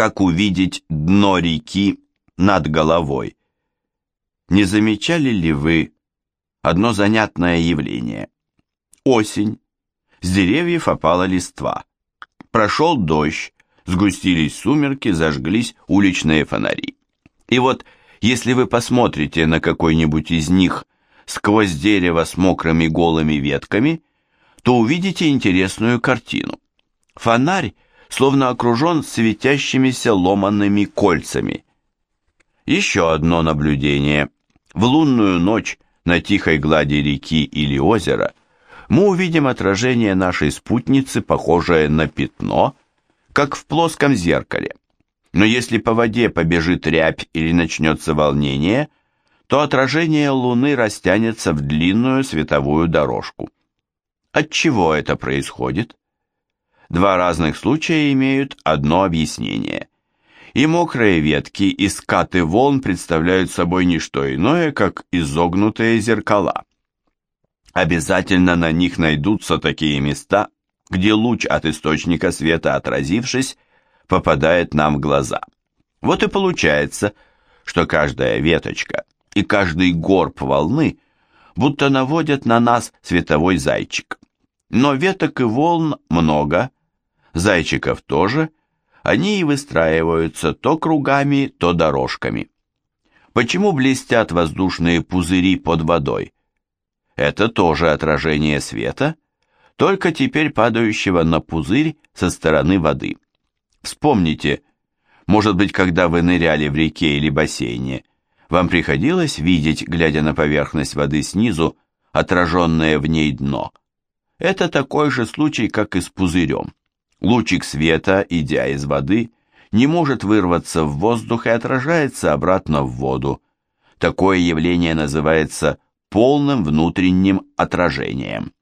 как увидеть дно реки над головой. Не замечали ли вы одно занятное явление? Осень. С деревьев опала листва. Прошел дождь, сгустились сумерки, зажглись уличные фонари. И вот, если вы посмотрите на какой-нибудь из них сквозь дерево с мокрыми голыми ветками, то увидите интересную картину. Фонарь словно окружен светящимися ломанными кольцами. Еще одно наблюдение. В лунную ночь на тихой глади реки или озера мы увидим отражение нашей спутницы, похожее на пятно, как в плоском зеркале. Но если по воде побежит рябь или начнется волнение, то отражение Луны растянется в длинную световую дорожку. От чего это происходит? Два разных случая имеют одно объяснение. И мокрые ветки, и скаты волн представляют собой не что иное, как изогнутые зеркала. Обязательно на них найдутся такие места, где луч от источника света, отразившись, попадает нам в глаза. Вот и получается, что каждая веточка и каждый горб волны будто наводят на нас световой зайчик. Но веток и волн много, зайчиков тоже, они и выстраиваются то кругами, то дорожками. Почему блестят воздушные пузыри под водой? Это тоже отражение света, только теперь падающего на пузырь со стороны воды. Вспомните, может быть, когда вы ныряли в реке или бассейне, вам приходилось видеть, глядя на поверхность воды снизу, отраженное в ней дно. Это такой же случай, как и с пузырем. Лучик света, идя из воды, не может вырваться в воздух и отражается обратно в воду. Такое явление называется полным внутренним отражением.